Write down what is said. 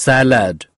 salad.